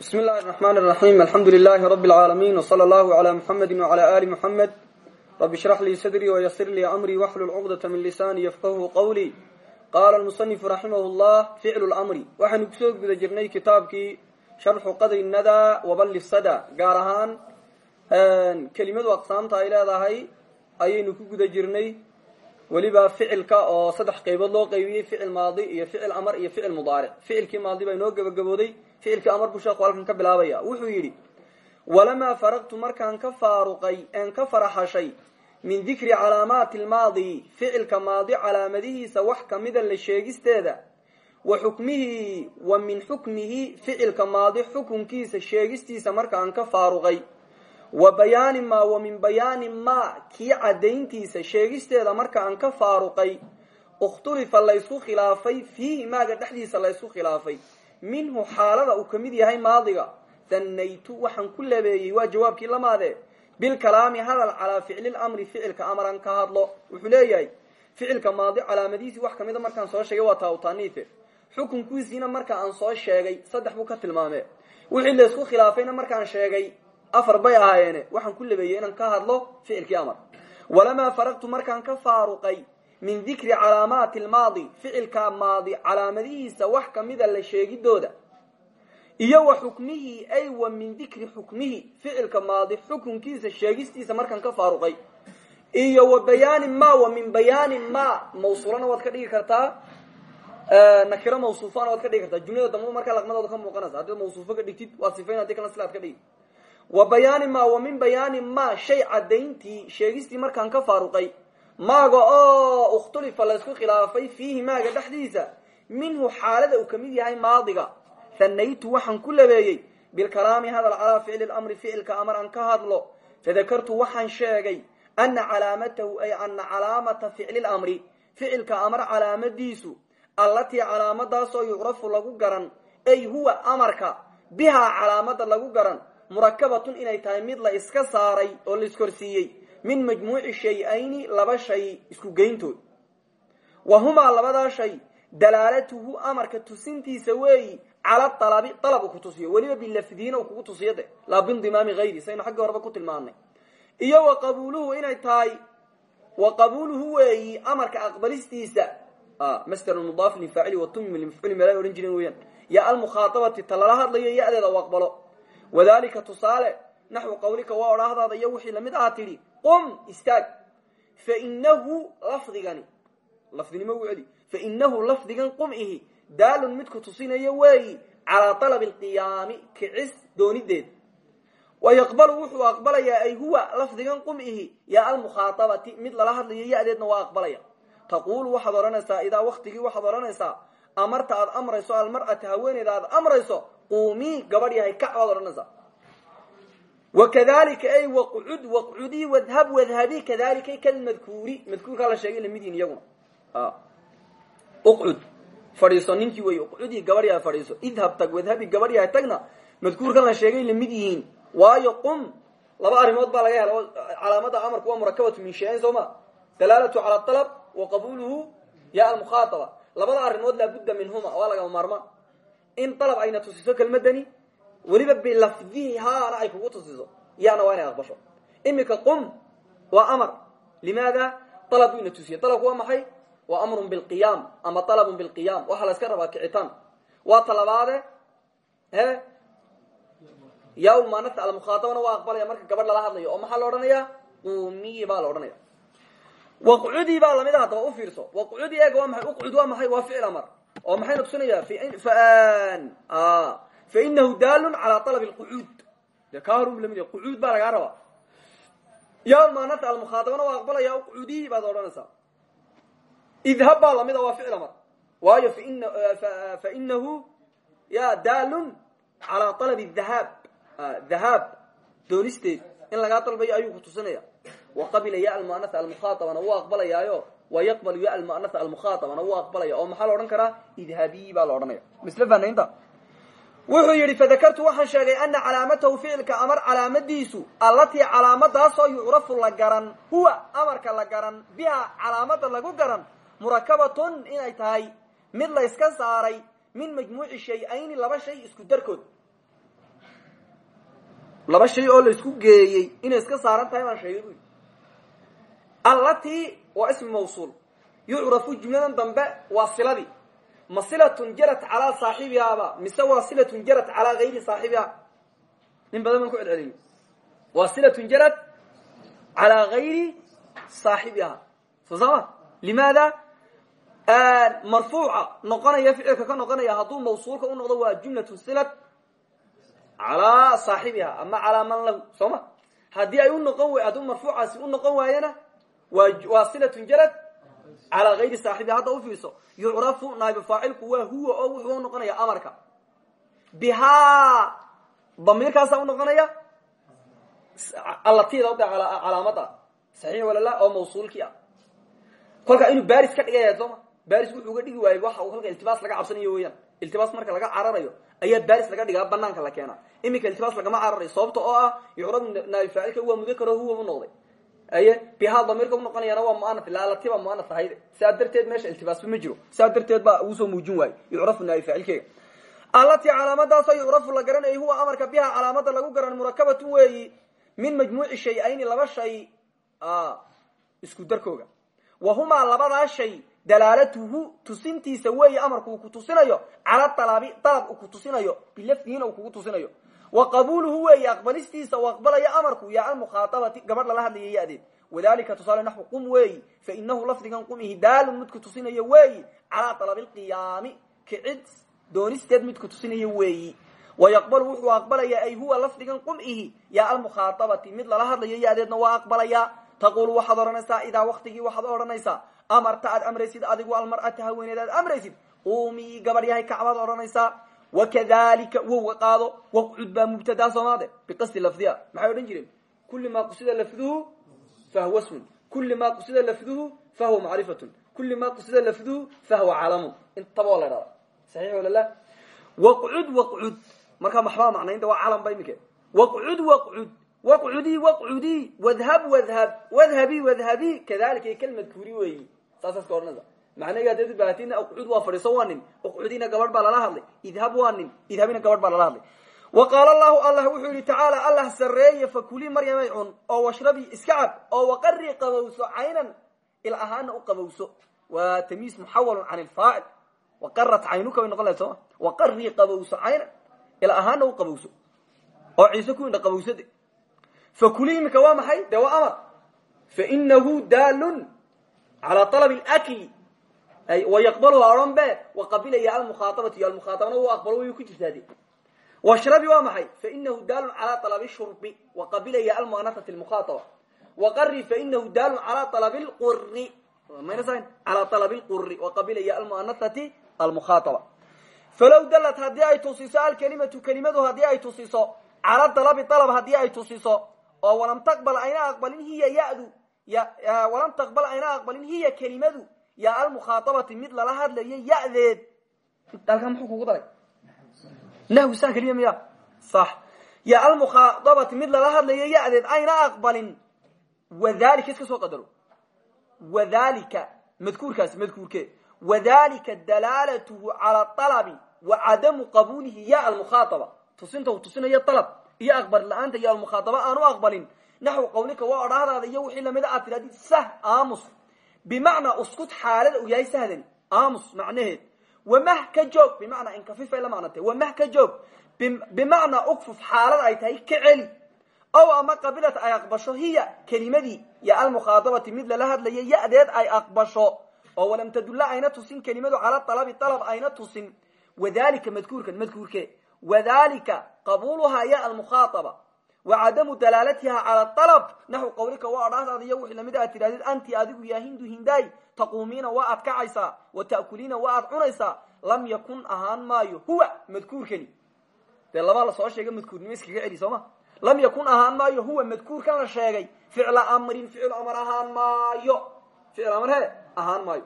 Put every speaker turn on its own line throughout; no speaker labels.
bismi illahi raxmaan raxiim alxamdu lilaahi rabi lcaalamiin wsala allahu cala muxamedi wcala ali muxamed rabi shrax lii sadrii wayasir lii amrii waxlul cuqdata min lisaani yafqahu qawlii qaala almusanifu raximah llah ficlu lmri waxaynu ku soo guda jirnay kitaabkii sharxu qadri nadaa waballi sada gaar ahaan kelimadu aqsaamta ay leedahay ayaynu ku guda jirnay. Weliba ficilka oo saddex qaybood loo qaybiyey ficil maadi iyo ficil amar iyo ficil mudaaric. Ficilkii maadi baa inoo gebagabooday ficilkii amar buu sheekhu halkan ka bilaabaya. Wuxuu yidhi walamaa faraqtu markaan ka faaruqay een ka faraxashay min dikri calaamaati lmaadi ficilka maadi calaamadihiisa wax kamida la sheegisteeda wa xukmihi wa min xukmihi ficilka maadi xukunkiisa sheegistiisa markaan ka faaruqay. Wa bayaani maa wa min bayaani maa kii caddayntiisa sheegisteeda marka aan ka faaruqay. Ikhtulifa laysku khilaafay fiihi maaga dhexdiisa laysku khilaafay minhu xaalada uu ka mid yahay maadiga. Danaytu waxaan ku labeeyey waa jawaabkii lamaade bilkalaami hadal calaa ficli lamri ficilka amaran ka hadlo. Wuxuu leeyahay ficilka maadi calaamadihiisii wax kamida markaan soo sheegay waa taawtaniife xukunkiisiina marka aan soo sheegay saddex buu ka tilmaame wixii laysku khilaafayna markaan sheegay afar bay ahaayeene waxaan ku labeeyey inaan ka hadlo ficilkii amar. Walamaa faraqtu markaan ka faaruqay min dikri calaamaati lmaadi ficilka maadi calaamadihiisa wax kamida la sheegidooda. Iyo wa xukmihi ay wa min dikri xukmihi ficilka maadi xukunkiisa sheegistiisa markaan ka faaruqay. Iyo wa bayaani ma wa min bayaani ma mawsuulana waad ka dhigi kartaa nakiro mawsuufana waad ka dhigi kartaa. Jumlada dambe markaa laqmadooda ka muuqanaysa haddii mawsuufo ka dhigtid waa sifayn haddii kalena silaad ka dhigi wa bayaani ma wa min bayaani ma shay cadayntii sheegistii markaan ka faaruqay maaga oo ikhtulifa laysku khilaafay fiihi maaga dhexdiisa. Minhu xaalada uu ka mid yahay maadiga. Hanaytu waxaan ku labeeyey. Bilkalaami hadal calaa ficli lamri ficilka amar aan ka hadlo. Fadakartu waxaan sheegay ana calaamatahu ay ana calaamata ficli lamri ficilka amar calaamadiisu allatii calaamadaasoo yucrafu lagu garan ay huwa amarka bihaa calaamada lagu garan murakabatun inay tahay mid la iska saaray oo la iskorsiiyey min majmuuci shay-ayni laba shay isku geyntood. Wa humaa shay dalaalatuhu amarka tusintiisa weeyi cala alabi dalab uu ku tusiyo. Weliba bilafdiina uu kugu tusiyo de laa bindimaami hayri saynu xaggii horeba ku tilmaanay iyo wa qabuuluhu inay tahay wa qabuuluhu weeyi amarka aqbalistiisa. Masder mudaaf lifaacili watumim limafcuuli meelay odhan jireen weyaan ya almukhaaabati ta lala hadlayo ya-deeda u aqbalo. Wadalika tusaale naxwu qawlika waa odhaahdaada iyo wixii la mid aha qum istaag. Fainahu lafdigani. Lafdinimo u celi. Fainahu lafdigan qum ihi daalun midku tusinayo weeyi calaa alabi alqiyaami kicis doonideed wa yaqbalu wuxuu aqbalayaa ay huwa lafdigan qum ihi yaa almukhaaabati mid lala hadlayo ya-deedna waa aqbalaya. Taquulu waxaad odhanaysaa idaa waktigii waxaad odhanaysaa amarta aad amrayso almar'ata haweeneyda aad amrayso quumii gabadh yahay kac odhanaysaa wakadalika ay waqcud waqcudii wadhab wadhabi kadalika kalmadkuuri madkuurkaa la sheegay lamidin iyaguna uqcud fadhiiso ninkii wey uqcudii gabadh yahay fadhiiso idhab tag wadhabi gabadh yahay tagna madkuurkan la sheegay la mid yihiin waayo qum laba arrimood baa laga hela calaamada amarku waa murakabatu min shayain soo ma dalaalatu cala alab wa qabuluhu ya almukhaataba labada arrimood laabudda minhuma waa lagama maarmaan in dalab ayna tusiso kelmadani weliba bilafdihaana ay kugu tusiso yaana waa inay aqbasho. Imika qum waa amar. Limaada? Dalab buu ina tusiye dalabku waa maxay? Waa amrun bilqiyaam ama dalabun bilqiyaam. Waxaa la iska rabaa kicitaan. Waa talabaade he? Yaalmanata almukhaatabana waa aqbalaya marka gabadh lala hadlayo. Oo maxaa la odhanaya qumiyi baa la odhanaya waqcudii baa la mid a haddaba u fiirso. Waqcudii eega waa maay fainahu daalun calaa alabi lqucuud dee kaa hor la mid qucuud baa lagaa rabaa yaalmanata almukhaatabana waa aqbalaya uqcudii baad odhanaysaa idhab baa lamida waa ficil amar waayo fainahu ya daalun calaa alabi dhahaab dhahaab doonisteed in lagaa dalbayo ayuu ku tusinaya waqabila ya almuanaa almukhaaabana wuu aqbalayaayo wa yaqbalu ya almuanaa almukhaaabana wuu aqbalaya oo maxaa la odhan karaa idhabi baa la odhanaya misle fanaynta wuxuu yidhi fadakartu waxaan sheegay ana calaamatahu ficilka amar calaamadiisu allatii calaamadaasoo yucrafu la garan huwa amarka la garan biha calaamada lagu garan murakabatun inay tahay mid la yska saaray min majmuuci shay-ayni laba shay isku darkood. Laba shay oo laysku geeyey inay iska saaran tahay baan sheegay bu allati waa ismi mawsuul yucrafu jumladan dambe waa siladii ma silatun jarat calaa saaxibihaaba mise waa silatun jarat calaa gayri saaxibiha nin badan baan ku celceliyo waa silatun jarat calaa gayri saaxibiha soo sama limaada marfuuca noqonaya ficilka ka noqonaya hadduu mawsuulka u noqdo waa jumlatu silat calaa saaxibiha ama calaa man lahu. Soo ma haddii ay u noqon hadduu marfuucaasi u noqon waayana waa waa silatun jarad calaa gayri saaxibiha hadda ufiirso yucrafu naaib faacilku waa huwa oo wuxuu u noqonaya amarka. Bihaa damiirkaasa unoqonaya allatida de calaamada saxiix walala oo mawsuulkii ah. Kolka inuu baris ka dhigaya sooma baris wuxuu ga dhigi waayey waxa uu halka iltibaas laga cabsanayo weeyaan. Iltibaas marka laga cararayo ayaa baris laga dhigaa banaanka la keenaa. Iminka iltibaas lagama cararayo sababta oo ah yucrab naabi faacilka waa mudakaro huwa u noqday aye bihaa damiirka unoqonayana waa muana laalatiba muanat ahayde sidaa darteed meesha iltibaasba ma jiro. Sidaa darteed baa uusoo muujin waayo yucrafu naabi faacilkeega allatii calaamadaasoo yucrafu la garanayay huwa amarka bihaa calaamada lagu garan murakabatu weeyi min majmuuci shay-ayni laba shay isku darkooga. Wa humaa labadaa shay dalaalatuhu tusintiisa weeye amarku ku tusinayo cala dalabi dalab ku tusinayo bilafdihiina uu kugu tusinayo wa qabuuluhu weeye aqbalistiisa uu aqbalayo amarku yaa almukhaaabati gabadh lala hadlaya yadeed wadalika tusaale naxwu qum weeyi fa inahu lafdigan qumihi daalun midku tusinayo weeyi calaa dalabi lqiyaami kicid doonisteed midku tusinayo weeyi wayaqbalu wuxuu aqbalayaa ay huwa lafdigan qum'ihi yaa almukhaaabati mid lala hadlayo yadeedna waa aqbalayaa taqulu waxaad odhanaysaa idaa waktigii waxaad odhanaysaa amarta aad amraysid adigu almar'ata haweeneed aad amraysid qumii gabadh yahay kacbaad odhanaysaa wakadalika wowga qaado waqcud baa mubtadaa soomaade biqasdi lafdiha maxay odhan jireen kuli maa qusida lafduhu fahuwa smun kuli maa qusida lafduhu fahuwa macrifatun kuli maa qusida lafduhu fahuwa calamun intaba waa la dhahda saxiix wala la waqcud waqcud markaa maxbaa macnaynta waa calam ba imike waqcud waqcud waqcudii waqcudii wadhab wadhab wadhabi wadhabi kadalika kalmadkuuri weeyi saasaas ka odhanaysa ubaahatina uqcud waa fadhiiso waa nin uqcudina gabadh baa lala hadlay idhab waa nin idhabina gabadh baa lala hadlay. Wa qaala allahu allah wuxuu yihi tacaala allah sarreeye fakulii maryamay cun oo washrabii iska cab oo waqarii qabowso caynan il ahaana u qabowso. Waa tamiis muxawalun can ilfaacil waqarat caynuka bay noqon lahayd sooma waqarii qabowso caynan il ahaana u qabowso. Oo ciise ku indha qabowsade fakuli iminka waa maxay? De waa amar. Fainahu daalun calaa alab lkli wayaqbalu waa odhan be waqabilaya almukhaaabatu iyo almukhaaabana u aqbalo way ku jirtaade washrabi waa maxay? Fainahu daalun calaa alabi shurbi waqabilaya almuanasati lmukhaataba waqari fainahu daalun calaa alabi lquri calaa alabi lquri waqabilaya almuanasati almukhaataba falow dalat haddii ay tusiso alkelimatu kelimadu haddii ay tusiso cala dalabi dalab haddii ay tusiso oo walam taqbal ayna aqbalin hiya yadu walam taqbal ayna aqbalin hiya kelimadu yaa almukhaaabati mid lala hadlayo yadeed. Halkaa muxuu kugu daray nahwi saan keliya miya sax. Yaa almukhaaabati mid lala hadlayo yadeed ayna aqbalin. Wadalika iska soo qadaro. Wadalika madkuurkaasi madkuurke wadalika dalaalatuhu cala alabi wa cadamu qabuulihi ya almukhaataba tusinta uu tusinayo dalab iyo aqbal la'aanta iyo almukhaataba aanu aqbalin. Naxwu qawlika waa odhaahdaada iyo wixii lamida aad tidhahdid sah aamus bimacnaa uskut xaalada uu yahay sahdani aamus macnaheed. Wamah ka joog bimacnaa inkafifay la macnatay wamah ka joog. Bimacnaa ukfuf xaalada ay tahay ka celi ow ama qabilat ay aqbasho hiya kelimadii yo almukhaaabati mid lala hadlayo yadeed ay aqbasho. Oo walam tadulla ayna tusin kelimadu cala alabi alab ayna tusin. Wadalika madkuurkan madkuurke. Wadalika qabuluhaa ya almukhaaaba wa cadamu dalaalatiha cala alab naxwu qawlika waa odhaahdaada iyo wixii la mid aad tidhahdid anti adigu yaa hindu hindaay taquumiina waa aad kacaysaa wa ta'kuliina waa aad cunaysaa lam yakun ahaan maayo huwa madkuurkani dee labaa la soo sheegay madkuurnimo iskaga celi soo ma lam yakun ahaan maayo huwa madkuurkan la sheegay ficla amrin ficil amar ahaan maayo ficil amar he ahaan maayo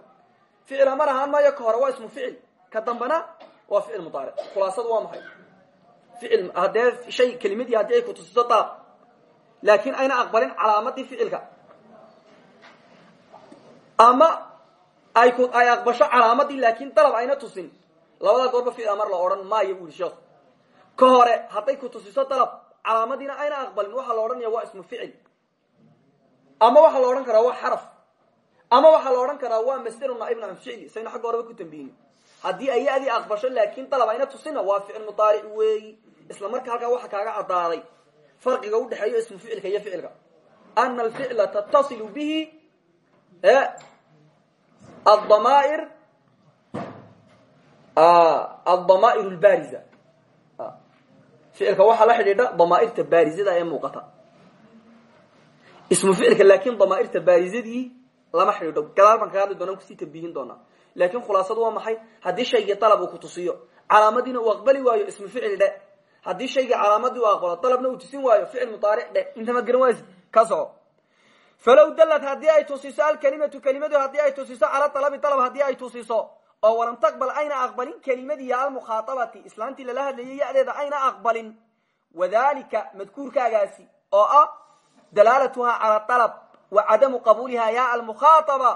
ficil amar ahaan maayo ka hore waa ismu ficil ka dambana waa ficil mudaaric khulaasadu waa ficil haddee shay kelimadii haddii ay kutusiso dalab laakiin ayna aqbalin calaamadii ficilka. Ama ay ay aqbasho calaamadii laakiin dalab ayna tusin. Labadaa goorba ficil amar la odhan maayo bu yihi sheekhu ka hore hadday kutusiso dalab calaamadiina ayna aqbalin waxaa la odhanaya waa ismu ficil. Ama waxaa la odhan karaa waa xaraf. Ama waxaa la odhan karaa waa masderu naaibna an ficli saynu xagga horeba ku tambihini haddii ay ya-dii aqbasho laakin dalab ayna tusina waa ficil mudaaric weeyi isla marka halkaa waxa kaaga caddaaday farqiga udhexeeyo ismu ficilka iyo ficilka. Ana alficla tattasilu bihi adamair adamaa'ir lbaariza ficilka waxaa la xidhiidha damaairta baarizada ee muuqata. Ismu ficilka laakin damaairta baarizadii lama xidhiidho. Gadaal baan kaga hadli doona ku sii tambihin doonaa. Laakin khulaasadu waa maxay? Haddii shaygii dalab uu ku tusiyo calaamadiina uu waayo ismu ficil dhe haddii shaygii calaamadii u aqbalo dalabna uu tusin waayo ficil mudaaric dhe. Intamaad garan waysi ka soco falow dalad haddii ay tusiso alkalimatu kelimadu haddii ay tusiso cala dalabi dalab haddii ay tusiso oo walam taqbal ayna aqbalin kelimadii almukhaaabati islaantii lala hadlayay ya-deeda ayna aqbalin. Wadalika madkuurkaagaasi oo ah dalaalatuhaa cala dalab wa cadamu qabuulihaa ya almukhaataba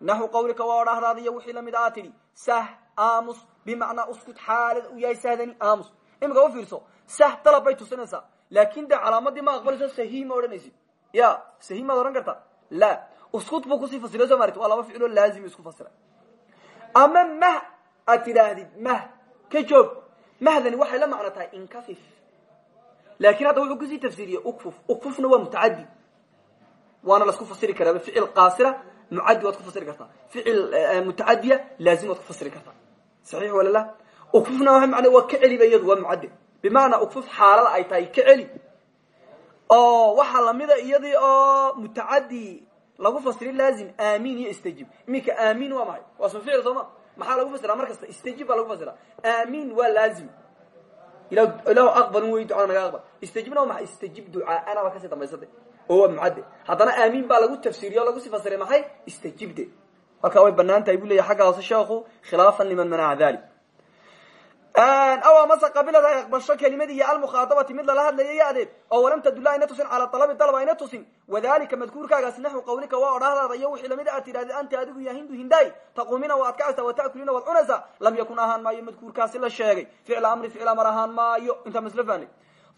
naxu qawlika waa odhahdaadiyo wixii la mid tidhi sah aamus bimacnaa uskut xaalada u yahay sahdani imika u fiirso sah dalab bay tusinaysaa. Laakin de calaamadii ma aqbalayso sahi ma odhanaysid. Ya sahi maad odhan karta? La. Uskut buu ku sii fasira soo maarti waa laba ficiloo laazim isku fasira ama mah aad tidhaahdid mah. Ka joog mahdani waxay la macno tahay inkafif. Laakin hadda wuxuu ku sii tafsiiriyey ukfuf. Ukfufna waa mutacadi waana lasku fasiri karaaba ficil qaasira mucadi waad ku fasiri kartaa. Ficil mutacadiya laazim waad ku fasiri kartaa. Saxiix wala la ukfufna waa mana waa ka celiba iyadu waa mucadi bimacnaa ukfuf xaalada ay tahay ka celi. Oo waxaa lamida iyadii oo mutacadi lagu fasiri laazim amin iyo istajib. Iminka amin waa maxay? Waa ismu ficil sooma? Maxaa lagu fasira mar kasta istajib baa lagu fasira amin waa laazim. Ilahu aqbalin wey ducada naga aqbal. Istajibna waa maxay? Istajib ducaaana baa ka sii dambaysade oo waa mucade haddana aamin baa lagu tafsiiriye o lagu sii fasiray maxay? Istajibde halkaa way bannaan tahay buu leyahy xagga hoose sheekhu khilaafan liman manaca dalik aw amase qabilad ay aqbasho kelimadii almukhaaabati mid lala hadlaya ya-deed oo walam tadula ayna tusin cala alabi dalab ayna tusin. Wadalika madkuurkaagaasi naxwu qawlika waa odhahdaada iyo wixii la mid aad tidhahdi anta adigu ya hindu hindaay taquumina waad kacaysaa wata'kulina waad cunaysaa lam yakun ahaan maayo madkuurkaasi la sheegay. Ficla amri ficil amar ahaan maayo. Intaa masla fahnay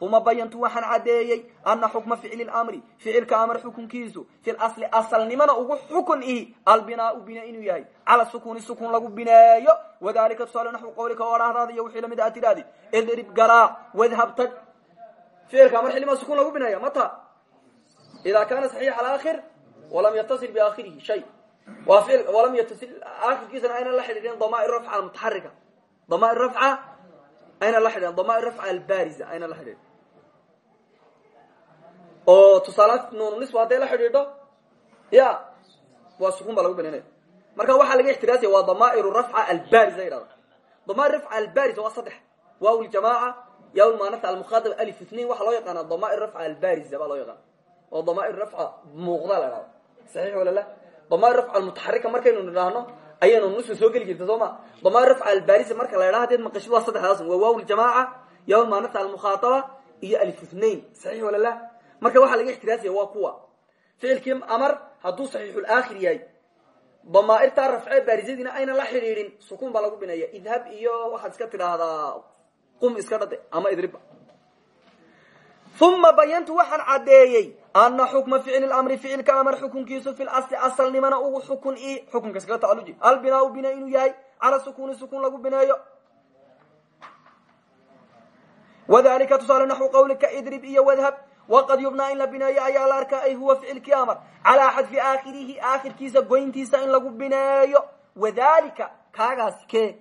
uma bayantu waxaan caddeeyey ana xukma ficli mri ficilka amar xukunkiisu fi asli asalnimana ugu xukun ihi albinaau bina inuu yahay. Cala sukuni sukun lagu bineeyo wadalika tusaale naxwu qawlika oo dhahdaada iyo wixii la mid aad tidhahdi idrib garaac wadhab tag. Ficilka amar xilima sukun lagu bineeyo mata ida kana saxiix alaakhir walam yatasil biaakhirihi shay. Waa ficil walam yatasil aakhirkiisana aynan la xidhiidhin damaa'ir rafca almutaxarika damaa'ir rafca aynan la xidhiidhin. Damaa'ir rafca albariza aynan la xidhiidhin oo tusaala nuununiswa hadday la xidhiidho ya waa sukun baa lagu bininaya marka waxaa laga ixtiraasaya waa damaa'iru rafca albariza yidhahda damair rafca albariza waa saddex. Waaw ljamaaca yaa lmaanata almukhaatab alif ithnain waxaa loo yaqaana damaa'ir rafca albariza baa loo yaqaana oo damaa'ir rafca muuqda la dhahda saxiix wala la? Damaa'ir rafca almutaxarika markaynu nidhaahno ayaynu nunuska soo geli jirta soo ma? Damaa'ir rafca albariza marka la ydhaha hadeed maqashid waa saddexdaas waa waaw ljamaaca yaa lmaanata almukhaataba iyo alif ithnain saxiix wala la marka waxaa laga ixtiraasaya waa kuwa. Ficilkii amar hadduu saxiixulaakhir yahay damaairtaa rafce baarizadiina ayna la xidhiidhin sukun baa lagu bineeya idhab iyo waxaad iska tidhaahdaa qum iska dhade ama idriba uma bayantu waxaan caddeeyey ana xukma ficli lamri ficilka amar xukunkiisu fi lasli asalnimana ugu xukun i xukunka iskaga tacaluji albinaau bina inuu yahay cala sukuni sukun lagu bineeyo. Wadalika tusaale naxwu qawlika idrib iyo wadhab waqad yubnaa in la bineeyo ayaa la arkaa ay huwa ficilkii amar calaa xadfi aakhirihi aakhirkiisa goyntiisa in lagu bineeyo wadalika kaagaasi ke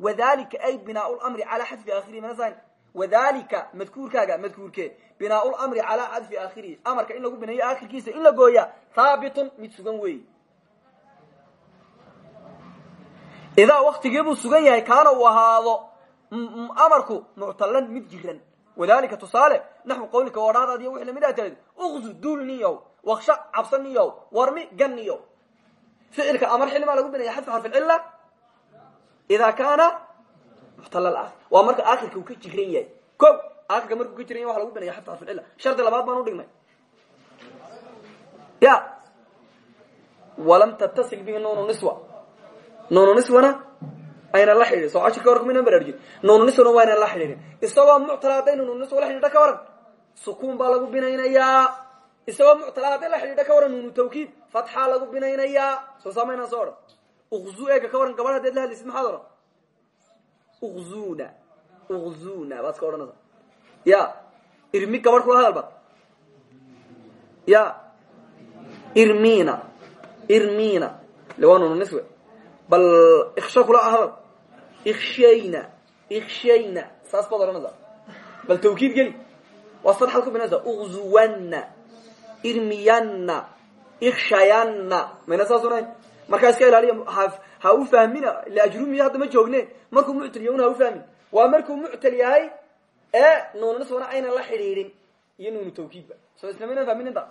wadalika ay binaa lamri calaa xadfi aakhirihi manasan wadalika madkuurkaaga madkuurke binaa lamri calaa xadfi aakhirihi amarka in lagu bineeyo aakhirkiisa in la gooya haabitun mid sugan weey idaa waktigiibuu sugan yahay kaana uu ahaado amarku muctalan mid jiran wadalika tusaale naxwu qawlika oo dhahdaad iyo wixii la mid ah tirad uqzu duul niyow waksha cabsa niyow warmi gan niyow ficilka amar xilmaa lagu binaya xadfu xarfi cilla? Idaa kaana muxtala aakhir waa marka aakhirka uu ka jiran yahay. Ko aakhirka markuu ka jiran yahy waxa lagu binaya xadfu xarfi cilla. Shardi labaad baan udhignay ya. Walam tattasil bihi nuunu niswa. Nuunu niswana ayna la xidhiidhin soo cashirka warka maynan baraarujin nuunu niswana waa ynan la xidhiidhin. Isagoo muctala haddaynu nuunu niswa la xidhiidho ka waran sukuun baa lagu binaynayaa. Isagoo muctala hadday la xidhiidha ka waran nuunu tawkiid fatxaa lagu binaynayaa. Soo samaynaa soo odhan uqzu eega ka waran gabadh hadaad la hadlaysid maxaad odhan uqzuna uqzuna baad iska odhanaysa ya irmi gabadh kula hadal bad ya irmina irmina le waa nuunu niswe. Bal iksho kula hadal ikshayna ikshayna saas baad odhanaysaa. Bal tawkiid geli. Waa sadxaad ku binaysa uqzuwanna irmiyanna. Ikshayanna mayna saas u nahay markaa iska ilaaliya ha u fahmina ila ajrumiya hadda ma joogne. Markuu muctal yahuna ha u fahmin. Waa markuu muctal yahay ee nuunaniswana aynan la xidhiidhin. Iyo nuunu tawkiidba soo islamaynan fahmin inta?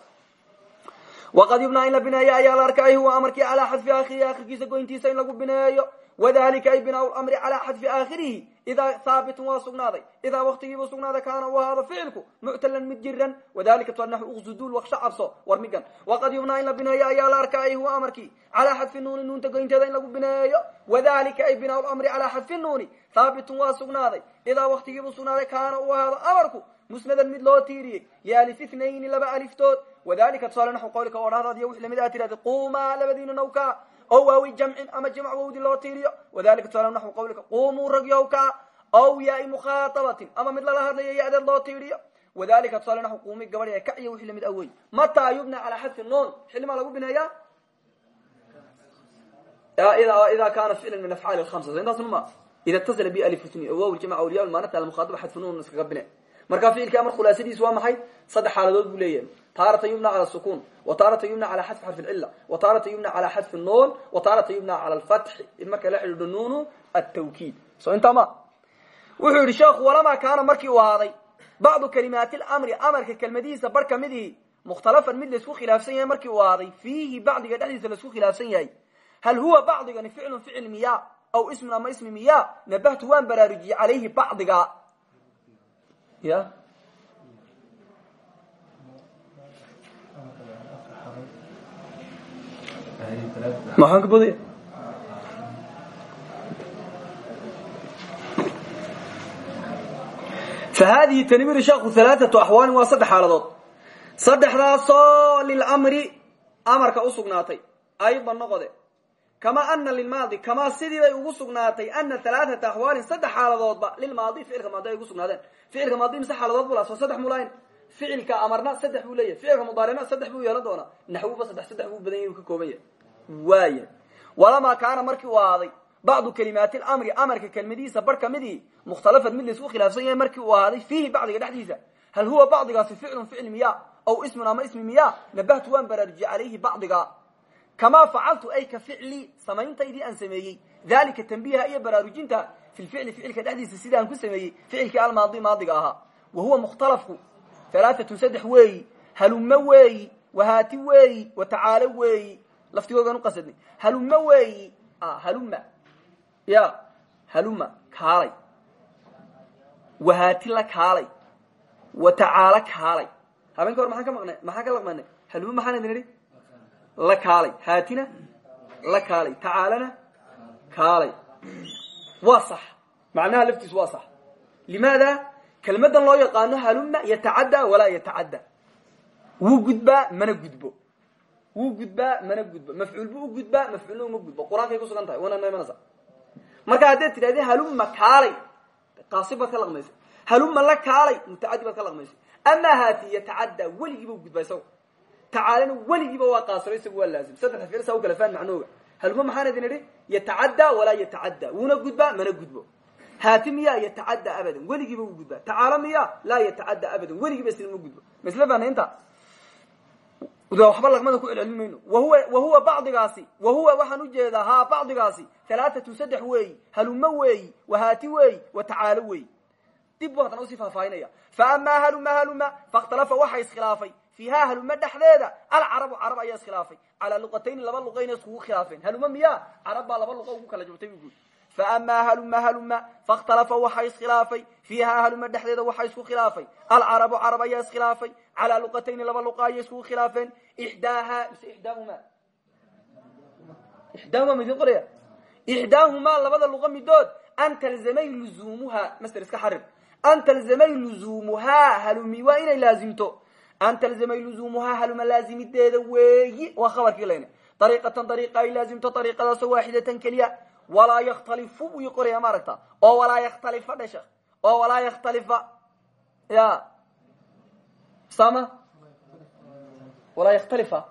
Waqad yubnaa in la bineeyo ayaa la arkay huwa amarkii calaa xadfi aakhirihi akhirkiisa goyntiisa in lagu bineeyo wadalika ay binaa lamri calaa xadfi aakhirihi idaa haabitun waa sugnaaday idaa waktigiibuu sugnaaday kaana u ahaado ficilku muctalan mid jiran wadalika tuanaxu uqzuduul waksha cabso war migan waqad yubnaa in la bineeyo ayaa la arka ay huwa amarkii calaa xadfi nuuni nuunta goynteeda in lagu bineeyo wadalika ay binaa lamri calaa xadfi nuuni haabitun waa sugnaaday idaa waktigiibuu sugnaaday kaana u ahaado amarku musnadan mid loo tiiriyey lialif ithnayni laba aliftood wadalika tusaale naxu qawlika oo dhahdaad iyo wix la mid aa tirahda quumaa labadiina nawkaa o waawi jamcin ama jamc wawdi loo tiiriyo wadalika tusaale naxu qawlika qumuu ragyowkaa ow yaai mukhaatabatin ama mid lala hadlayo ya-deed loo tiiriyo wadalika tusaale naxu quumi gabadh ee kaciyo wixii la mid awey mataa yubna calaa xadfi noon xilimaa lagu bineeyaa ida kaana ficlan min afcaali hamsa intaasna ma ida itasala bi alifutni waw jamc awliya maanata almukhaaaba xadfi nuun iskaga bine marka ficilka amar khulaasadiisu waa maxay? Saddex xaaladood buu leeyahay. Taarata yubna cala sukun wa taarata yubna cala xadfi xarfi lcila wa taarata yubna cala xadfi nuun wa taarata yubna cala alfatxi in marka la xidhiidho nuunu atawkiid so intaa ma. Wuxuu yidhi sheekhu walamaa kaana markii uu ahaaday bacdu kalimaati lamri amarka kelmadihiisa bar kamidii mukhtalafan mid la isku khilaafsan yahay markii uu ahaaday fiihi bacdiga dhexdiisa la isku khilaafsan yahay. Hal huwa bacdigani ficlun ficil miya aw ismun ama ismi miya nabahtu waan baraarujiyey calayhi bacdiga ya maxaan ka badaya fa haadihi tanwir sheekhu halaaatu axwaalin waa saddex xaaladood saddexdaasoo lilamri amarka u sugnaatay aydan noqode kama ana lilmaadi kamaa sidii bay ugu sugnaatay ana halaaata axwaalin saddex xaaladoodba lilmaadi ficilka maadi ay ugu sugnaadeen ficilka maadi mise xaaladood bu la soo saddex mulayn ficilka amarna saddex buu leeyahy ficilka mudaaricna saddex buu yeelan doonaa naxwuba saddex saddex buu badan yahy u ka kooban yahay waaya walamaa kaana markii uu ahaaday bacdu kalimaati lamri amarka kelmadihiisa bar kamidii mukhtalafan mid la isku khilaafsan yahay markii uu ahaaday fiihi bacdiga dhexdiisa hal huwa bacdigaasi ficlun ficil miya aw ismun ama ismi miya nabahtu waan baraarujiyey calayhi bacdiga kamaa facaltu ay ka ficli samayntaydii aan sameeyey dalika tambiiha iyo baraarujinta fi lficli ficilka dhexdiisa sidaan ku sameeyey ficilkii almaadi maadiga ahaa wa huwa mukhtalafku halaatatun saddex weeyi halumo weeyi wahaati weeyi watacaalo weeyi laftigoogaan uqasadnay haluma weeyi haluma ya haluma kaalay wahaati la kaalay watacaalo kaalay habeenka hor maxaan ka maqnay maxaan ka laqmanay haluma maxaan idin idhi la kaalay. Haatina la kaalay. Tacaalana kaalay. Waa sax. Macnaha laftiisu waa sax. Limaada kelmadan loo yaqaano haluma yatacadda walaa yatacadda. Wuu gudbaa mana gudbo. Wuu gudbaa mana gudbo. Mafcuul bu u gudbaa mafcuulna uma gudbo. Qur'aankay kusugan tahay wana imanaysa marka haddaad tidhahdi haluma kaalay qaasib baad ka laqmaysa. Haluma la kaalay mutacadi baad ka laqmaysa. Amaa haati yatacadda weligiiba u gudbaa isago tacaalana weligiiba waa qaasiro isagu waa laazim saddex ficil saa u kala faan macnooga haluma maxaan idin idhi yatacadda walaa yatacadda wuuna gudbaa mana gudbo haati miya yatacadda abadan weligiiba u gudbaa tacaalo miya laa yatacadda abadan weligiiba isna ma gudbo masle fana inta waxba laqmada ku celcelin mayno wahuwa wahuwa bacdigaasi wahuwa waxaan u jeedaa haa bacdigaasi halaatatun saddex weeyi halumo weeyi wahaati weeyi watacaalo weeyi dib bu haddana u sii faahfaahinaya fa amaa haluma haluma fakhtalafa waxa iskhilaafay fiiha halumo dhexdeeda. Alcarabu carab ayaa iskhilaafay calaa luqatayni laba luqayna iskugu khilaafeen. Haluma miya carab baa laba luqa ugu kala jabtay bu guuri faamaa haluma haluma fakhtalafa waxa iskhilaafay fiiha haluma dhexdeeda waxa isku khilaafay. Alcarabu carab ayaa iskhilaafay calaa luqatayni laba luqa ayay iskugu khilaafeen. Ixdaaha mise ixdaahuma. Ixdaahuma ma idin qoraya? Ixdaahumaa labada luqa midood. An talzamay luzuumuha master iska xarir. An luzuumuhaa waa inay laazimto an talzamay luzuumuhaa haluma laazimideeda weeyi waa khabarkii layna dariiqatan dariiqa ay laazimto dariiqadaasoo waaxidatan keliya walaa yakhtalifu buu qoraya ma aragta oo walaa yakhtalifa dhesha oo walaa yakhtalifa ya sama walaa yakhtalifa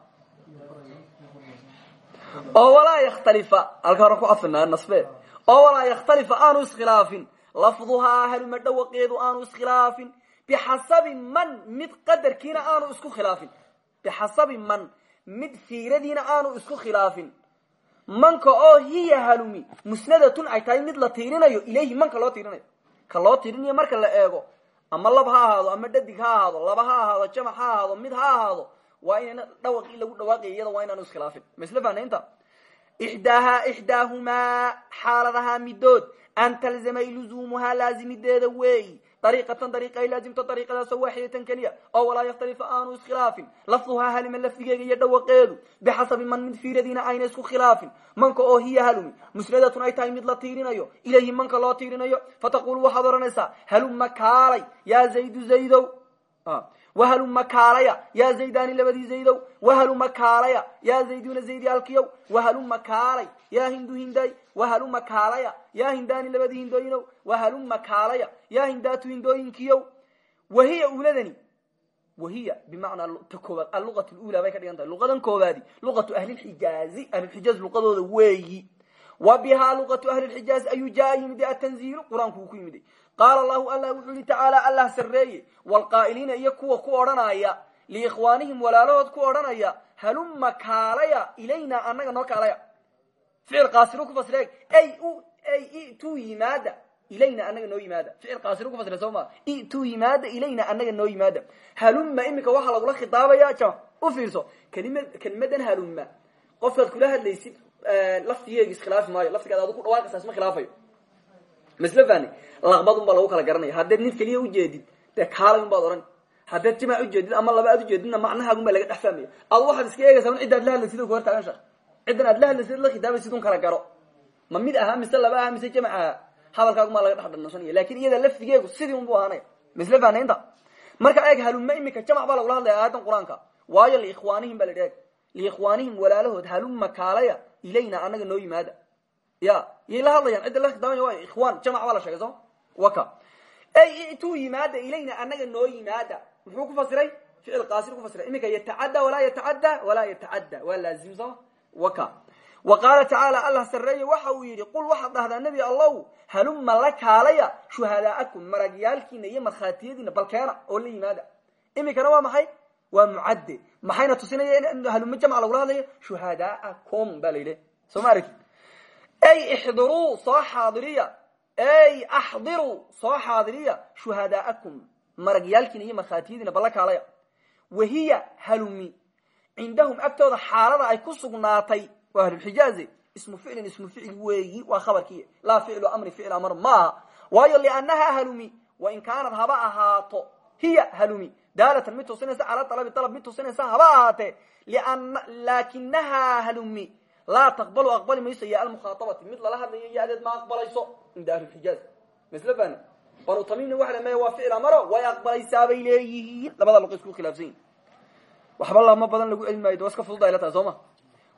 oo walaa yakhtalifa halka hore ku afina nasbe oo walaa yakhtalifa aanu iskhilaafin lafduhaa haluma dhawaqeedu aanu iskhilaafin bixasabi man mid qadarkiina aanu isku khilaafin bixasabi man mid fiiradiina aanu isku khilaafin manka oo hiya halumi musnadatun ay tahay mid la tiirinayo ilayhi manka loo tiirinayo ka loo tiirinayo marka la eego ama lab ha ahaado ama dhadig ha ahaado laba ha ahaado jamac ha ahaado mid ha ahaado waa inayna dhawaqii lagu dhawaaqaya iyada waa inaanu iskhilaafin masle fanaynta ixdaahaa ixdaahumaa xaaladahaa midood an talzamay luzuumuhaa laazimideeda weeyi dariiqatan dariiqa ay laazimto dariiqadaasoo waaxidatan keliya oo walaa yakhtalifa aanu iskhilaafin lafduhaa halima lafdigeega iyo dhawaqeedu bixasabi man mid fiiradiina ayna isku khilaafin manka oo hiya halumi musnadatun ay tahay mid la tiirinayo ilayhi manka loo tiirinayo fataqulu waxaad odhanaysaa haluma kaalay yaa zaydu zaydow wahaluma kaalaya yaa zaydani labadii zaydow wahaluma kaalaya yaa zayduna zaydi alkiyow wahaluma kaalay yaa hindu hinday wahaluma kaalaya. Yaa hindani labadii hindooyinow wahaluma kaalaya. Yaa hindaatu hindooyinkiyow wahiya uladani wahiya bimacnaa ta koobaad alluqat lula bay ka dhigan tahay. Luqadan koobaadi luqatu ahlilxijaazi ahlulxijaaz luqadooda weeyi. Wa bihaa luqatu ahlilxijaaz ayuu jaa yimid atanziilu? Qur'aanku uu ku yimiday qaala allahu allah wuxuu yihi tacaala allah sarreeye. Waalqaa'iliina iyo kuwa ku odhanaya liikhwaanihim walaalahood ku odhanaya haluma kaalaya ilayna annaga noo kaalaya ficil qaasiru ku fasreeg ay itu yimaada ilayna anaga noo yimaada ficil qaasiru ku fasre soo maa itu yimaada ilayna anaga noo yimaada haluma iminka waxaa lagula khitaabaya jama u fiirso kelima kelimadan haluma qofkaad kula hadlaysid laftigeega iskhilaafi maayo laftigaad adu ku dhawaaqaysaa isma khilaafayo masle fani laqbad un baa lagu kala garanaya haddaad nid keliya ujeedid dee kaalay un baad odhan haddaad jimac ujeedid ama laba aad ujeedidna macnahaagun baa laga dhex fahmaya adu waxaad iska eegaysaa un ciddaad la hadlaysid ku hortaagan shar ciddan aad la hadlaysid la khitaabaysid un kala garo ma mid ahaa mise laba aha mise jamac aha hadalkaagumaa laga dhex dhansanaya laakiin iyada lafdigeegu sidii un bu ahaanaya misle fanaynta marka eeg haluma imika jamac baa lagula hadlaya aayadan qur'aanka waayo liikhwaanihim baa la eeg liikhwaanihim walaalahood haluma kaalaya ilayna anaga noo yimaada ya yay la hadlayaan cidda la khitaabaya waa ikhwaan jamac baa la sheegay soo waka ay ituu yimaada ilayna anaga noo yimaada muxuu ku fasiray ficil qaasir ku fasiray iminka yatacadda walaa yatacadda walaa yatacadda waa laazim soo waka wa qaala tacaala allah sarreeye waxa uu yidhi qul waxaad dhahdaa nebi allow haluma la kaalaya shuhadaa'akum maragyaalkiina iyo markhaatiyadiina balkeena oo la yimaada. Iminkana waa maxay? Waa mucadde maxayna tusinaya in haluma jamc lagula hadlayo shuhadaa'akum la yidhi. Soo ma aragti? Ay ixdiruu soo ay axdiruu soo xaadiriya shuhadaa'akum maragyaalkiina iyo markhaatiyadiina balla kaalaya. Halumi cindahum agtooda xaalada ay ku sugnaatay waa ahlulxijaazi ismu ficlin ismu ficil weeyi waa khabarkii. Laa ficlu amri ficl amr maaha waayo liannaha halumi wain kaanad haba ahaato hiya halumi daalatan mid tusinaysa cala alabi dalab mid tusinaysa haba ahaatee laakinahaa halumi laa taqbalu aqbali mayso ya almukhaaabati mid lala hadlayo yadeed ma aqbalayso cinda ahlixijaaz masl banu tamimna la maya waa ficil amaro way aqbalaysaabay leeyihiin. Labada luqa isku khilaafsan yihiin waxba lama badan lagu celin maayo de waa iska fududa ila tahay soo ma?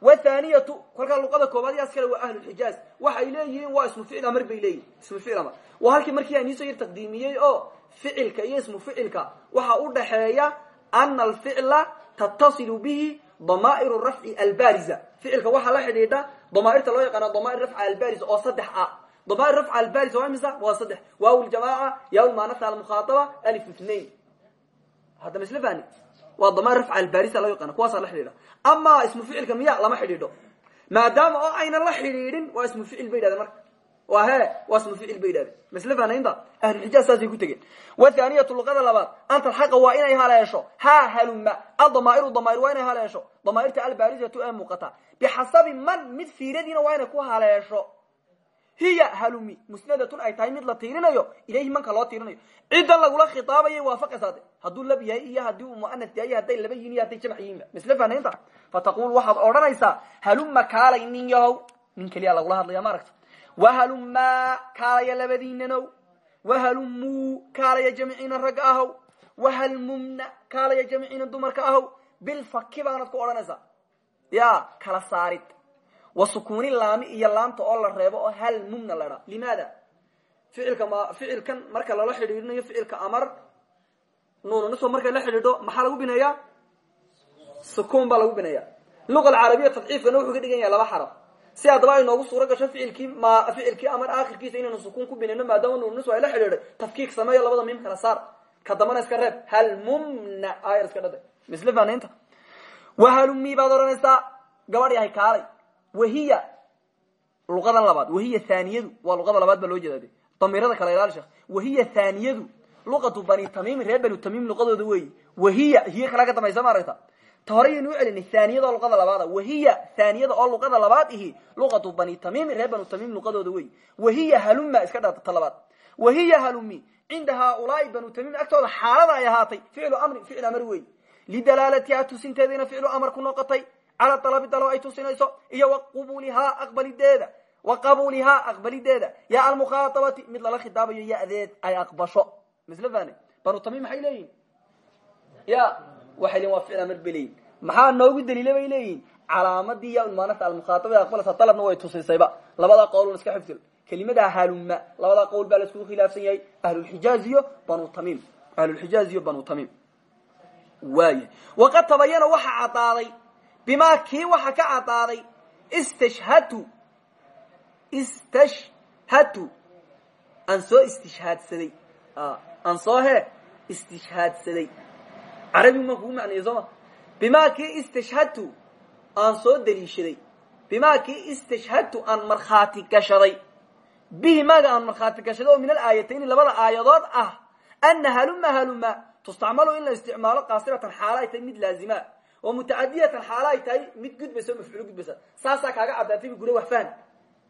Wathaniyatu kolkaa luqada koobaad yaas kale waa ahlulxijaaz waxay leeyihiin waa ismu ficil amar bay leeyihiin ismu ficil amar. Waa halkii markii aan iisoo yar taqdiimiyey oo ficilka iyo ismu ficilka waxa u dhaxeeya ana alficla tattasilu bihi damaair rafci albariza ficilka waxaa la xidhiidha damaairta loo yaqaana damair rafca albariza oo saddex ah damair rafca albariza waa imisa waa saddex. Waaw ljamaaca yawlmaanata almukhaataba alif ithnain hadda masle fani waa damair rafca albarisa loo yaqaana kuwaasaa la xidhiidha ama ismu ficilka miya lama xidhiidho. Maadaama oo aynan la xidhiidhin waa ismu ficil bay yidhahdeen marka. Waa he waa ismu ficil bay yidhahdeen. Masle fanaynta ahluxijaaz saasay ku tegeen. Wathaniyatu luqada labaad an talxaqa waa inay haleesho. Ha haluma adamaa'iru damair waa inay haleesho. Damaairta albarisatu ee muuqata. Bixasabi man mid fiiradiina waa inay ku haleesho hiya halumi. Musnadatun ay tahay mid la tiirinayo ilayhi manka loo tiirinayo. Ciddan lagula khitaabayay waafaqaysaade hadduu lab yahay iyo haddii uu muanas yahay hadday laba yihiin iyo hadday jamc yihinba misle fanaynta fataqul waxaad odhanaysaa haluma kaalay nin yahow nin keliya lagula hadlaya ma aragta? Wahaluma kaalaya labadiinanow wahalumuu kaalaya jamiciina ragga ahow. Wahalmumna kaalaya jamiciina dumarka ahow. Bilfaki baanad ku odhanaysaa ya kala saarid wa sukuuni laami iyo laamta oo la reebo oo halmumna la dhaa limaada? Ficilka ma ficilkan marka lala xidhiidhinayo ficilka amar nuunuso markay la xidhiidho maxaa lagu bineeyaa sukuun baa lagu bineeya luqa alcarabiya tadciifkana wuxuu ka dhigan yahay laba xaraf. Si haddaba ay noogu suuro gasho ficilkii ma ficilkii amar aakhirkiisa inaynu sukuun ku binayno maadaama nuunuso ay la xidhiidhay tafkiik sameeyo labada miim kala saar. Ka dambana iska reeb halmumna ayar iska dhada misle fanaynta wahalumi baad odhanaysaa gabadh yahay kaalay wahiya luqadan labaad wahiya thaniyadu waa luqada labaad baa loo jeeda damiirada kala ilaali sheekh. Wahiya thaniyadu luqatu bani tamiim reer banu tamiim luqadooda weeyi. Wahiya hiye kalaa ka dambaysa ma aragta ta hore yaynu u celinay thaniyada oo luqada labaada wahiya thaniyada oo luqada labaad ihi luqatu bani tamiim reer banu tamiim luqadooda weeyi. Wahiya haluma iska dhaata ta labaad. Wahiya halumi cinda haaulaai banu tamiim agtooda xaalada ay ahaatay ficlu amrin ficil amar weeyi. Lidalaalatiha amar ku noqotay cala dalabi dalab ay tusinayso iyo wa qubulihaa aqbalideeda wa qabulihaa aqbalideeda. Ya almukhaaabati mid lala khitaabayo yadeed ay aqbasho. Misle fane banu tamiim maxay leeyihiin ya waxay leeyihiin waa ficil amar bay leeyihiin maxaa noogu daliila bay leeyihiin calaamadii ya ulmaanata almukhaaaba aqbalaysa dalabna way tusinsayba labada qowlun iska xifdil. Kelimada haluma labada qowl baa la iskugu khilaafsan yahay. Ahlulxijaaz iyo banu tamiim. Ahlulxijaaz iyo banu tamiim. Waaya waqad tabayana waxa cadaaday bimaa kii waxa ka cadaaday istashhadtu istashhadtu aan soo istishhaadsaday aan soo he istishhaadsaday carabigu maa kugu macneeye soo ma? Bimaa kii istashhadtu aan soo daliishaday bimaa kii istashhadtu aan markhaati gashaday. Bihi maaga aan markhaati gashaday oo min alaayatayni labada aayadood ah. Ana haluma haluma tustacmalu in la isticmaalo qaasiratan xaalo ay tahay mid laazima oo mutacadiyatan xaalo ay tahay mid gudbaysa o mafculo gudbaysa saasaa kaaga caddaatay bu kule wax fahan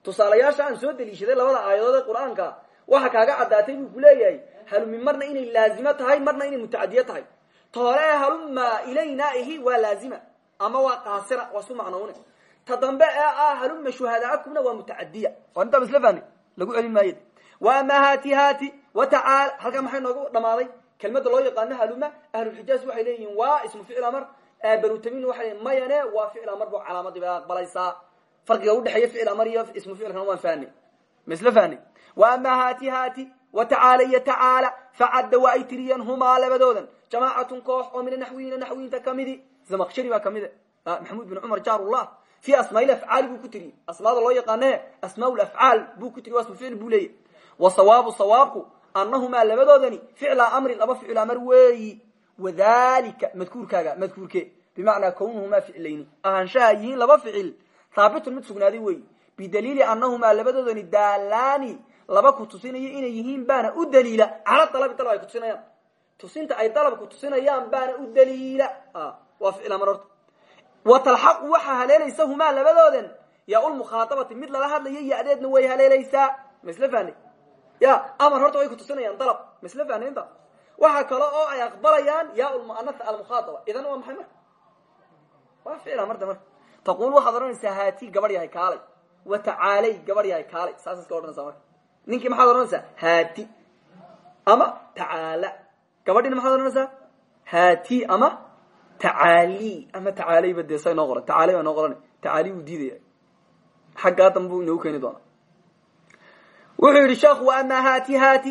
tusaalayaasha aan soo daliishaday labada aayadood ee qur'aanka waxa kaaga caddaatay buu ku leeyahay halumi marna inay laazimo tahay marna inay mutacadiye tahay. Ta hore haluma ilayna ihi waa laazima. Ama waa qaasira waa isku macnoune ta dambe ee ah haluma shuhadaakumna waa mutacadiya waa intaa isla fahni lagu celin maaye wa ama haati wa tacaala halkaa maxay noogu dhamaaday kelmada loo yaqaano haluma ahlulxijaaz waxay leeyihiin waa ismu ficil amar banu tamiimna waxay leeyihiin mayane waa ficil amar bo calaamadii bay aqbalaysaa farqiga udhexeeya ficil amar iyo ismu ficilkana waan fahnay ma isla fahnay wa ama haati haati wa tacaala iyo tacaala facadda waa ay tiriyeen humaa labadoodan. Jamaacatun koox oo min anaxwiyiina naxwiyiinta kamidi. Zamaqshari baa kamida maxamuud bin cumar jaarullah. Fi asmaa'il afcaali buu ku tiriyey asmaada loo yaqaane asmaa afcaal buu ku tiriy waa ismu ficil buu leeyahy wa sawaabu sawaabku annahumaa labadoodani ficla amrin laba ficil amar weeyi wadalika madkuurkaaga madkuurke. Bimacnaa kawnuhumaa ficlayni. Ahaanshaha yihiin laba ficil. Haabitun mid sugnaaday weeyi. Bidaliili annahumaa labadoodani daalaani laba ku tusinayo inay yihiin baana u daliila. Cala dalabi dalab ay kutusinayaan tusinta ay dalabku tusinayaan baana u daliila. Waa ficil amar horta wa talxaqu waxaa haleelaysa humaa labadoodan yaa ulmukhaaabati mid lala hadlayo yadeedna way haleelaysaa. Ma isla fahnay ya waxa kale oo ay aqbalayaan yaa lmuanaa almukhaataba idan waa maxay marka? Waa ficila marda marka. Taqul waxaad odhanaysaa haati gabadh yahay kaalay. Wa tacaalay gabadh yahay kaalay. Saas iska odhanaysaa marka. Ninkii maxaad odhanaysaa haati ama tacaala. Gabadhina maxaad odhanaysaa haati ama tacaali ama tacaalayba dee sa inoo qoran. Tacaalay baa inoo qoran tacaali wuu diidaya xaggaa dambe buu inoogu keeni doonaa. Wuxuu yidhi sheekhu wa amaa haati haati.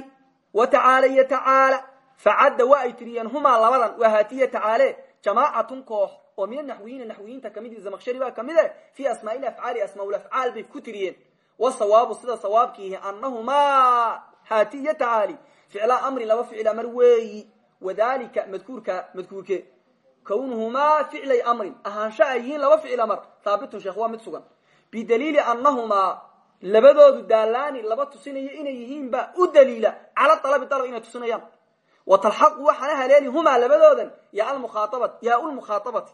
Wa tacaala iyo tacaala facadda waa ay tiriyeen humaa labadan waa haatiya tacaale jamaacatun koox oo min anaxwiyiina naxwiyiinta ka mid zamaqshari baa ka mid e fii asmaa'il afcaali asmaaulafcaal bay ku tiriyeen. Wasawaabu sida sawaabkiihi annahumaa haati iyo tacaali ficla amrin laba ficil amar weeyi wadalika madkuurka madkuurke. Kawnuhumaa ficlay amrin ahaansha ay yihiin laba ficil amar haabitun sheekh waa mid sugan. Bidaliili annahumaa labadoodu daalaani laba tusinayo inay wa talxaqu waxaana haleeli humaa labadoodan ya almukhaaabati yaa lmukhaaabati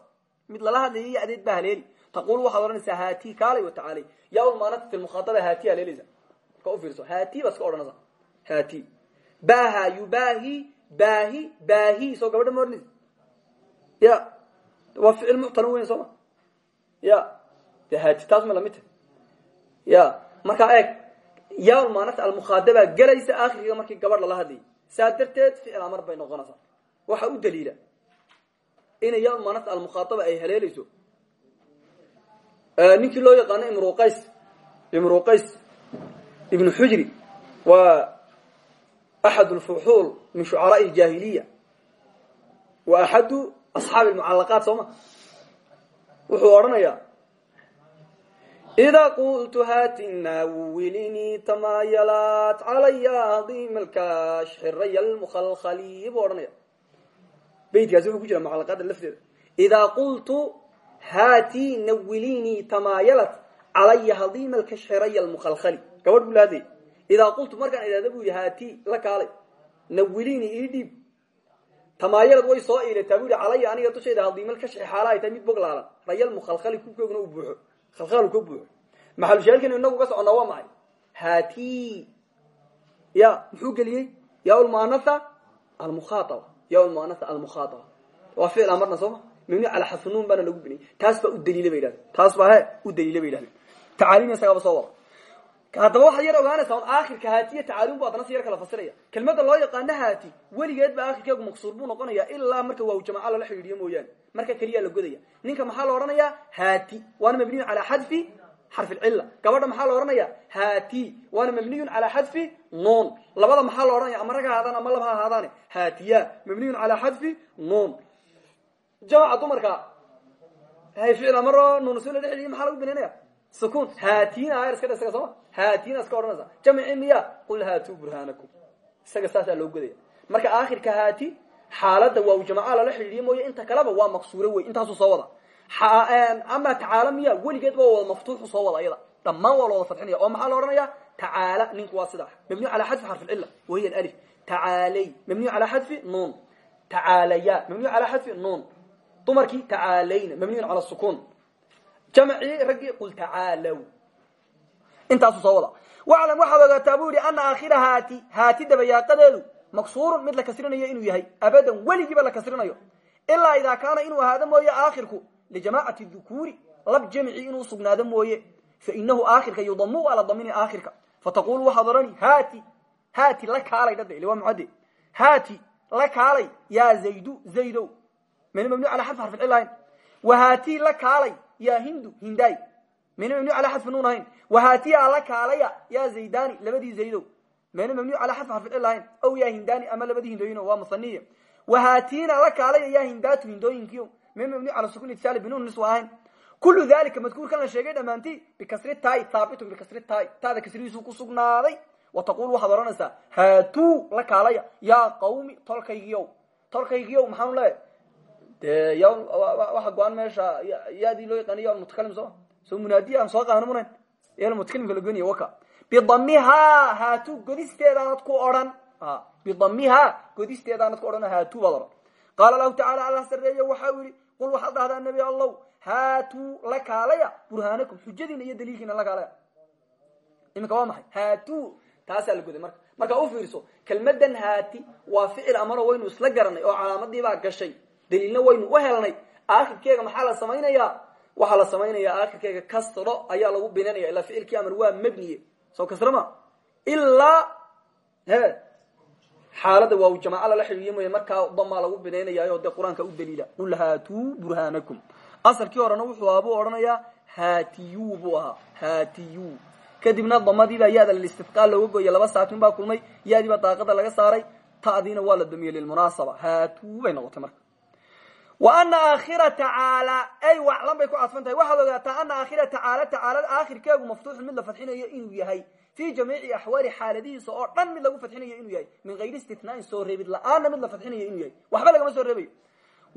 mid lala hadlayo iyo adeed baa haleeli taqul waxaad odhanaysaa haati kaalay wa tacaalay yaa ulmaanata fi lmukhaataba haati haleelaysa ka u fiirso haati baa iska odhanaysa haati baha yubaahi baahi baahi soo gabadha ma oranaysa ya waa ficil muctalan weyn soo ma ya de haati taas ma la mid tahy ya markaa eeg yaalmaanata almukhaadabaa gelaysa akhirkiga markii gabadh lala hadlayay saa darteed ficil amar bay noqonaysaa. Waxaa u daliila inay yaalmaanata almukhaadaba ay haleelayso. Ninkii loo yaqaano imruqays imruqays ibnu xujri waa axad lfuxuul min shucaraai اljaahiliya wa axadu asxaabi lmucalaqaat soo ma? Wuxuu odhanayaa idaa qultu hatina wilinii tamaayalaat calaya adiima alkaash xiraya lmukhalkhali buu odhanaya beytkaasi wuxuu ku jira mucalaqaada lafteeda idaa qultu haati nawilinii tamaayalat calaya hadiima alkashxiraya lmukhalkhali gabadh buu la hadlayay idaa qultu markaan idhahda bu yidhi haati la kaalay nawilini ii dhiib tamaayalad way soo iilataa bu yidhi calaya aniga dushayda buuxo khalkhal ka buuxo maxalushaahilkan inagu ka soconnaa waa maxay? Haati. Ya muxuu geliyey? Ya lmuanatha almukhaataba ya lmuanatha almukhaataba waa ficil amarna soo ma? Mabni calaa xadfunuun baana lagu binayy taas baa u daliila bay yidhahdeen. Taas baa he u daliila bay yidhahdeen. Tacaalim isagaaba soo wada haddaba waxaad yar ogaanaysaa un aakhirka haatiya tacaalum bu adana si yar kala fasiraya. Kelmadda loo yaqaano haati weligeed ba aakhirkeegu maqsuur buu noqonaya ilaa marka waaw jamaca lala xidhiidhiyo mooyaane. Marka keliyaa la godaya ninka maxaa la odhanayaa? Haati. Waana mabniyun calaa xadfi xarfi lcilla gabadha maxaa la odhanaya haati. Waana mabniyun calaa xadfi nuun. Labada maxaa la odhanaya ama rag ama laba ha haatiya mabniyun calaa xadfi nuun. Jamaca dumarka. Hay ficil amaro nuunsun la dhexdiy maxaa lagu binaynaya sukun haatina ayar iska dha isaga sooma haatina iska odhanaysa jamci miya qul haatuu burhaanakum isaga saasaa marka aakhirka haati xaaladda waaw jamaca lala xidhiidhiyo mooye inta kaleba waa maqsuuro wey intaasuu soo wada ama tacaala miya weligeed waa wada maftuuxu soo wada iyada dhammaan waa wada fadxinaya oo maxaa la odhanaya tacaala ninku waa sidaa mabniyu calaa xadfi xarfi lcilla wahiya alif tacaalay mabniyu calaa xadfi nuun tacaalaya mabniyu calaa xadfi nuun dumarkii tacaalayna mabniyun cala sukuun jamcii raggii qul tacaalow intaasuu soo wada. Waclam waxaad ogaataa buu yihi ana aakhira haati haati dabayaaqadeedu maksuurun mid la kasrinayo inuu yahay abadan weligiiba la kasrinayo. Ilaa idaa kaana inuu ahaado mooye aakhirku lijamaacati dukuuri lab jamci inuu sugnaado mooye fainahu aakhirka yudamu waa la damini aakhirka fataqulu waxaad odhani haati haati la kaalay dhade waa mucade haati la kaalay yaa zaydu zaydow. Mn mabni ala xadfi xarfi cilahayn wahaati la kaalay yaa hindu hindaay mayna mabni ala xadfi nuun ahayn. Wahaatiyaa la kaalaya yaa zaydani labadii zaydow. Mayna mabni ala xadfi xarfi cil ahayn. Ow yaa hindani ama labadii hindooyin waa musaniya. Wahaatiina la kaalaya yaa hindaatu hindooyinkiyo. Mayna mabni ala sukun itsaali binuun niswa ahayn. Kulu dalika madkuurkan la sheegay dhammaantii bikasri taai haabitun bikasri taai. Taada kasrihiisuu ku sugnaaday wa taqulu waxaad odhanaysaa haatuu la kaalaya yaa qawmi tolkaygiyow. Tolkaygiyow maxaanu leeyahy de ya waxa go'aan meesha yaadii loo yaqaaniy mutakalim sooma soo? Munaadiya aan soo qaano munan ya mutakalimka la goynaya waka. Bidamihaa haatu godisteedaanad ku odhan. Bidamihaa godisteedaanad ku odhan haatu baad odhan qaala lahu tacala allah sareeye waxa u yihi qul waxaad dhahdaa nebi haatuu la kaalaya burhaanakum xujadiina iyo daliilkiina la kaalaya. Waa maxay? Haatu taasaa la goday marka. U fiirso kelmadan haati waa ficil amaro waynu isla garanay oo calaamadiibaa gashay daliilna waynu u helnay aakhirkeega maxaa la samaynayaa? Waxaa la samaynayaa aakhirkeega kasro ayaa lagu binanaya ilaa ficilkii amar waa mabniye. Soo kasrama? Ilaa he xaalada waaw jamaaca lala xidhiiyo markaa damaa lagu binaynayaayo dee qur'aanka u daliila. Qul haatuu burhaanakum. Asalkii horena wuxuu ahaa buu odhanayaa haatiyu buu ahaa. Haatiyu. Kadibna damadiibaa yaada listidqaal looga gooya laba saakin baa kulmay yaadiibaa daaqada laga saaray ta'diina waa la damiyey lilmunaasaba. Haatuu bay noqotay marka ana aakhira tacaala ay waclan bay ku cadfan tahay waxaad ogaataa ana aakhira tacaala tacaalada aakhirkeegu maftuuxun mid la fadxinayo inuu yahay. Fii jamiici axwaali xaaladihiisa oo dhan mid lagu fadxinayo inuu yahay. Min hayri istithnaain soo reebid la'aanna mid la fadxinayo inuu yahay. Waxba lagama soo reebayo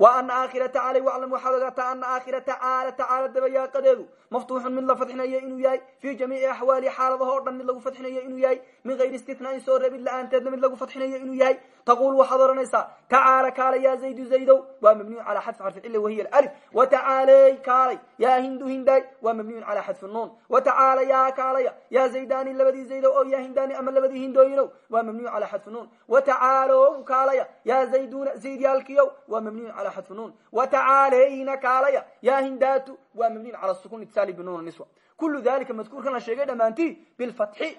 ana aakhira tacaala waclam waxaad ogaataa ana aakhira tacaala tacaala dabayaaqadeedu. Maftuuxun mid la fadxinayo inuu yahay. Fii jamiici axwaali xaaladaha o dhan mid lagu fadxinayo inuu yahay. Min hayri istithnaain soo reebid la'aanteedna mid lagu fadxinayo inuu yahay. Taqul waxaad odhanaysaa tacaala kaalay ya zaydu zaydow waa mabniyun calaa xadfi xarfi cilla wahiya alif watacaaley kaalay yaa hindu hindaay waa mabniyun calaa xadfi nuun. Watacaala yaa kaalaya yaa zaydani labadii zaydow oo yaa hindani ama labadii hindooyinow waa mabniyun calaa xadfi nuun. Watacaalow kaalaya yaa zayduna zaydyaalkiyow waa mabniyun xadfi nuun watacaaleyna kaalaya. Yaa hindaatu waa mabniyun cala sukun itsaali binuun niswa. Kulu dalika madkuurkan la sheegay dhammaantii bilfatxi.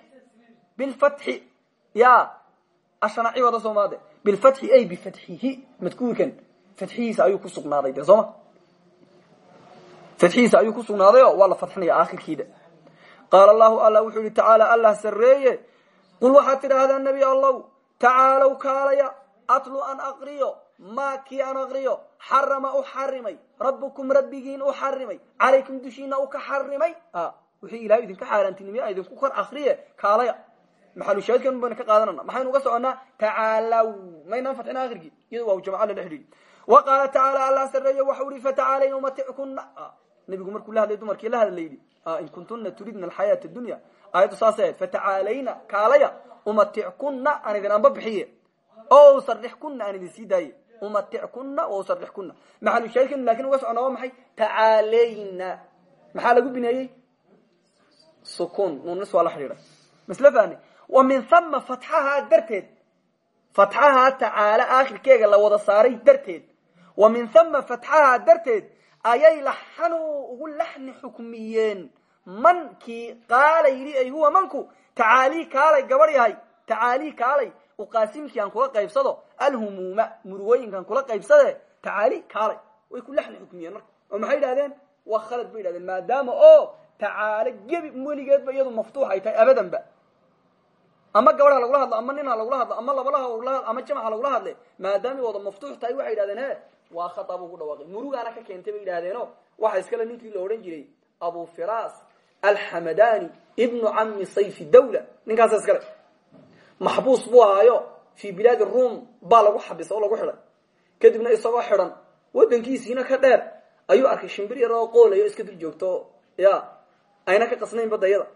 Bilfatxi. Ya ashanaci wada soomaade bilfatxi ay bifatxihi madkuurkan. Fatxihiisa ayuu ku sugnaaday de sooma fatxihiisa ayuu ku sugnaaday oo waa la fadxinaya aakhirkiida. Qaala allahu alla wuxuu yihi tacaala allah sarreeye. Qul waxaad tidhaahdaa nebi allow tacaalow kaalaya atlu an aqriyo maa kii an aqriyo xarama u xarimay rabbukum rabbigiin u xarimay calaykum dushiina u ka xarimay. Wixii ilahay idinka xaaraantinimiya idinku kor akriye kaalaya. Maxalushaahidkan baynu ka qaadanana maxaynu uga soconaa tacaalaw maynaan fadxina akhirkii iyado waa jamca lala xidhiidhi. Wa qaala tacaala allah sareeye waxau ihi fatacaalayna umatickunna nabigu markuu la hadlay dumarkii la hadla yidhi in kuntuna turidna alxayaata dunya. Aayaddu saasay ahayd fatacaalayna kaalaya umatickunna aan idin anba bixiye. O sarixkunna aan idin sii daaye umatickunna o sarixkunna maxalushaahidkan laakiin uga socona waa maxay? Tacaalayna maxaa lagu bineeyey? Sukun. Nuunis waa la xidhiidha. Masle fahne wa min hama fatxahaa darteed. Fatxahaa tacaala aakhirkeega la wada saaray darteed. Wa min hama fatxahaa darteed ayay laxanuu ugu laxni xukmiyeen. Mankii qaala yidhi ay huwa manku tacaalii kaalay gabadh yahay uqaasimkii aan kula qaybsado alhumuuma murugooyinkaan kula qaybsade tacaali kaalay. Way ku laxni xukmiyeen marka. Oo maxay yidhahdeen waa khalad bay yidhahdeen maadaama oo tacaalo gebi weligeedba iyadu maftuux ay tahay abadanba. Ama gabadh ha lagula hadlo ama nin ha lagula hadlo ama labalaha ama jamac ha lagula hadle maadaamay wada maftuux tahay waxay yidhahdeen he waa khata buu ku dhawaaqay. Murugaana ka keentay bay yidhahdeeno waxa iskale ninkii la odhan jiray abu firas alxamadani ibnu cami sayfi dawla. Ninkaasa iskale maxbuus buu ahaayo fi bilaadi rum baa lagu xabisa oo lagu xidhay. Kadibna isagoo xidhan wadankiisiina ka dheer. Ayuu arkay shimbir yar oo qoolayo iska dul joogto. Ya ayna ka qasnayn badayada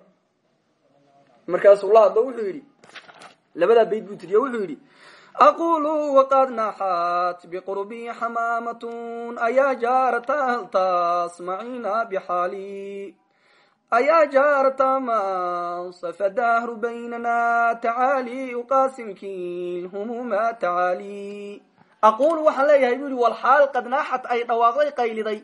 markaasuu la hadlo wuxuu yidhi labadaa bayd buu tiriyo wuxuu yidhi aqulu waqad naxat biqurbi xamaamatun ayaa jaarata hal tasmacina bixaali ayaa jaarata mansafa dahru baynana tacaali uqaasimki lhumuuma tacaali aqulu waxaan leeyahay buu yihi walxaal qad naaxat ay dhawaaqday qayliday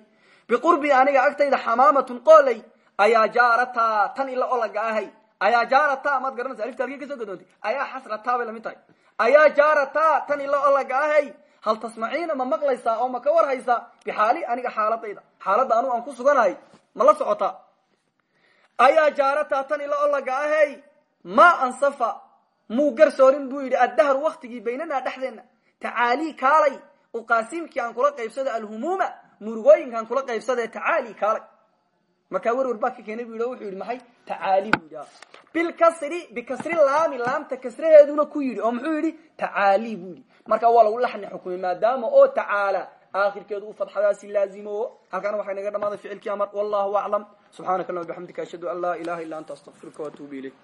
biqurbi aniga agtayda xamaamatun qooley ayaa jaarata tan ila olaga ahay ayaa jaarata maad garanaysa alifta halkii ka soo gadoontay ayaa xasrata bay la mid tahay ayaa jaarata tan ila olaga ahay hal tasmaciina ma maqlaysaa oo ma ka war haysaa bixaali aniga xaaladayda xaaladda anugu aan ku suganahay ma la socotaa ayaa jaarata tan ila olaga ahay. Ma ansafa. Muu garsoorin buu yidhi addahru waktigii baynanaa dhexdeenna. Tacaali kaalay. Uqaasimkii aan kula qaybsada alhumuuma murugooyinkaan kula qaybsade tacaali kaalay. Markaa werwer baa ka keenay bu yidhi wuxuu yidhi maxay? Tacaali buu yidhi bilkasri bikasri laami laamta kasraheeduna ku yidhi oo muxuu yidhi tacaali buu yidhi. Markaa waa lagu laxni xukumay maadaama oo tacaala aakhirkeedu u fadxadaasi laazimo halkaana waxay naga dhamaaday ficilkii amar wallahu aclam subxaanaka allahuma bixamdika ashhadu an laa ilaha illa anta astaqfiruka waatuubu ilayk